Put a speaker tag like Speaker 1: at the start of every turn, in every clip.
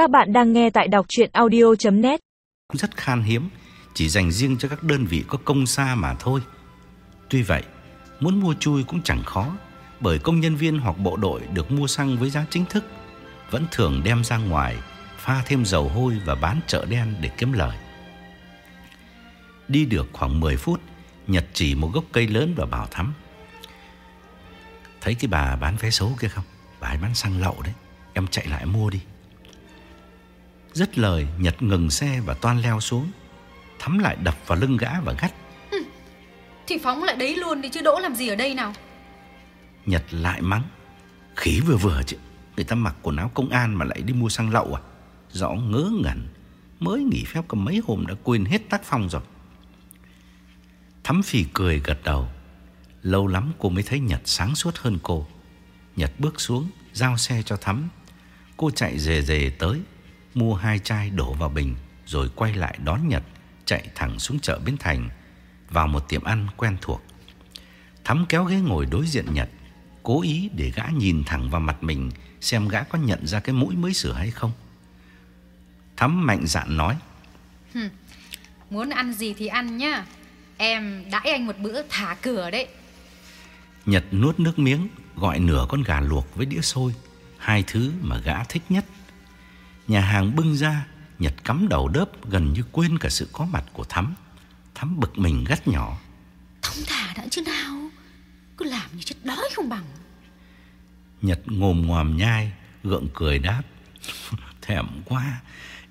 Speaker 1: Các bạn đang nghe tại đọc chuyện audio.net
Speaker 2: Rất khan hiếm, Chỉ dành riêng cho các đơn vị có công xa mà thôi. Tuy vậy, Muốn mua chui cũng chẳng khó, Bởi công nhân viên hoặc bộ đội được mua xăng với giá chính thức, Vẫn thường đem ra ngoài, Pha thêm dầu hôi và bán chợ đen để kiếm lời. Đi được khoảng 10 phút, Nhật chỉ một gốc cây lớn và bảo Thắm, Thấy cái bà bán vé số kia không? Bà ấy bán xăng lậu đấy, Em chạy lại mua đi. Dứt lời Nhật ngừng xe và toan leo xuống Thắm lại đập vào lưng gã và gắt.
Speaker 3: Thì phóng lại đấy luôn đi chứ đỗ làm gì ở đây nào?
Speaker 2: Nhật lại mắng Khí vừa vừa chứ Người ta mặc quần áo công an mà lại đi mua xăng lậu à? Rõ ngớ ngẩn Mới nghỉ phép có mấy hôm đã quên hết tác phong rồi. Thắm phì cười gật đầu Lâu lắm cô mới thấy Nhật sáng suốt hơn cô. Nhật bước xuống Giao xe cho Thắm. Cô chạy dề dề tới Mua hai chai đổ vào bình Rồi quay lại đón Nhật Chạy thẳng xuống chợ Bến Thành Vào một tiệm ăn quen thuộc. Thắm kéo ghế ngồi đối diện Nhật Cố ý để gã nhìn thẳng vào mặt mình Xem gã có nhận ra cái mũi mới sửa hay không. Thắm mạnh dạn nói
Speaker 3: Muốn ăn gì thì ăn nhá. Em đãi anh một bữa thả cửa đấy.
Speaker 2: Nhật nuốt nước miếng Gọi nửa con gà luộc với đĩa xôi Hai thứ mà gã thích nhất Nhà hàng bưng ra Nhật cắm đầu đớp gần như quên cả sự có mặt của Thắm. Thắm bực mình gắt nhỏ.
Speaker 3: Thông thả đã chứ nào? Cứ làm như chết đói không bằng.
Speaker 2: Nhật ngồm ngoàm nhai Gượng cười đáp. Thèm quá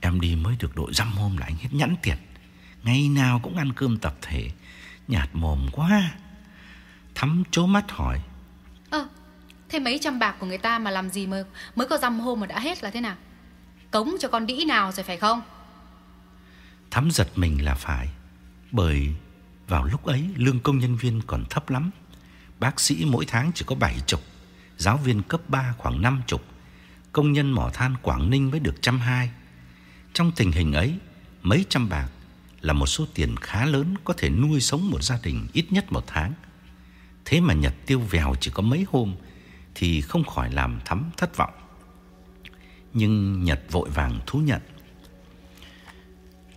Speaker 2: Em đi mới được độ dăm hôm là anh hết nhẵn tiền. Ngày nào cũng ăn cơm tập thể Nhạt mồm quá. Thắm chố mắt hỏi.
Speaker 3: Ơ Thế mấy trăm bạc của người ta mà làm gì mà Mới có dăm hôm mà đã hết là thế nào Cống cho con đĩ nào rồi phải không?
Speaker 2: Thắm giật mình là phải, Bởi vào lúc ấy lương công nhân viên còn thấp lắm. Bác sĩ mỗi tháng chỉ có bảy chục, Giáo viên cấp 3 khoảng năm chục, Công nhân mỏ than Quảng Ninh mới được trăm hai. Trong tình hình ấy, Mấy trăm bạc là một số tiền khá lớn Có thể nuôi sống một gia đình ít nhất một tháng. Thế mà Nhật tiêu vèo chỉ có mấy hôm Thì không khỏi làm thắm thất vọng. Nhưng Nhật vội vàng thú nhận.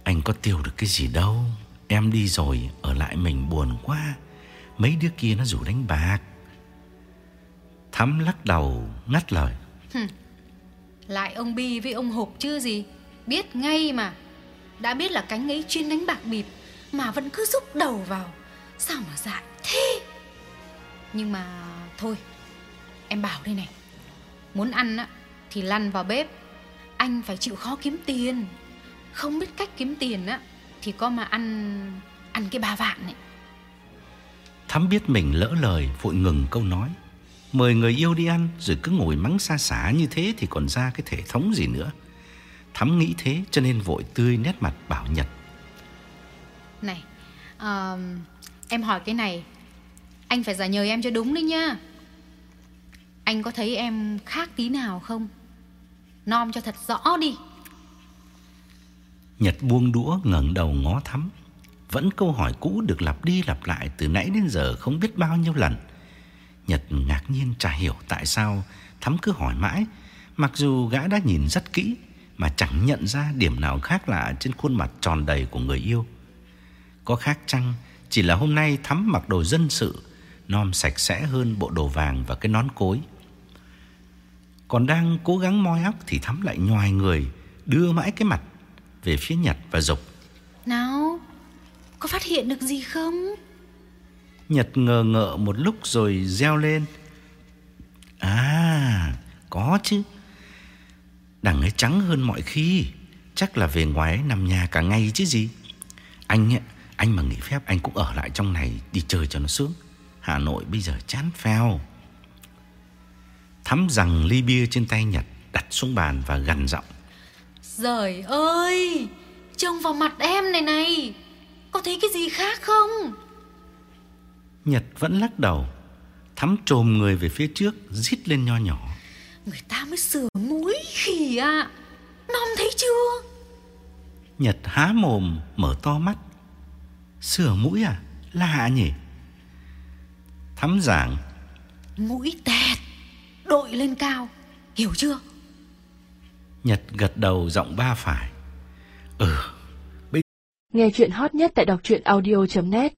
Speaker 2: Anh có tiêu được cái gì đâu, Em đi rồi Ở lại mình buồn quá. Mấy đứa kia nó rủ đánh bạc. Thắm lắc đầu, ngắt lời.
Speaker 3: Lại ông Bi với ông Hộp chưa gì? Biết ngay mà. Đã biết là cánh ấy chuyên đánh bạc bịp, Mà vẫn cứ rúc đầu vào. Sao mà dại thế? Nhưng mà thôi, Em bảo đây này. Muốn ăn á thì lăn vào bếp. Anh phải chịu khó kiếm tiền. Không biết cách kiếm tiền á Thì có mà ăn Ăn cái ba vạn này.
Speaker 2: Thắm biết mình lỡ lời Vội ngừng câu nói. Mời người yêu đi ăn Rồi cứ ngồi mắng xa xả như thế Thì còn ra cái thể thống gì nữa. Thắm nghĩ thế cho nên vội tươi nét mặt bảo Nhật.
Speaker 3: Này ờ, Em hỏi cái này. Anh phải giả nhờ em cho đúng đấy nhá Anh có thấy em khác tí nào không Nom cho thật rõ đi.
Speaker 2: Nhật buông đũa ngẩng đầu ngó Thắm. Vẫn câu hỏi cũ được lặp đi lặp lại Từ nãy đến giờ không biết bao nhiêu lần. Nhật ngạc nhiên chả hiểu tại sao Thắm cứ hỏi mãi. Mặc dù gã đã nhìn rất kỹ, Mà chẳng nhận ra điểm nào khác lạ Trên khuôn mặt tròn đầy của người yêu. Có khác chăng, Chỉ là hôm nay Thắm mặc đồ dân sự, Nom sạch sẽ hơn bộ đồ vàng và cái nón cối. Còn đang cố gắng moi óc Thì Thắm lại nhòi người Đưa mãi cái mặt về phía Nhật và dục.
Speaker 3: Nào Có phát hiện được gì không?
Speaker 2: Nhật ngờ ngợ một lúc rồi reo lên. À Có chứ. Đằng ấy trắng hơn mọi khi Chắc là về ngoài nằm nhà cả ngày chứ gì. Anh ấy, Anh mà nghỉ phép anh cũng ở lại trong này Đi chơi cho nó sướng. Hà Nội bây giờ chán phèo Thắm rằng ly bia trên tay Nhật Đặt xuống bàn và gằn giọng.
Speaker 3: Giời ơi Trông vào mặt em này này Có thấy cái gì khác không?
Speaker 2: Nhật vẫn lắc đầu Thắm trồm người về phía trước Rít lên nho nhỏ.
Speaker 3: Người ta mới sửa mũi khỉ ạ Nom thấy chưa?
Speaker 2: Nhật há mồm mở to mắt. Sửa mũi à? Lạ nhỉ? Thắm giảng.
Speaker 3: Mũi tẹt Đội lên cao Hiểu chưa?
Speaker 2: Nhật gật đầu giọng ba phải. Ừ,
Speaker 1: Nghe chuyện hot nhất tại đọc truyện audio.net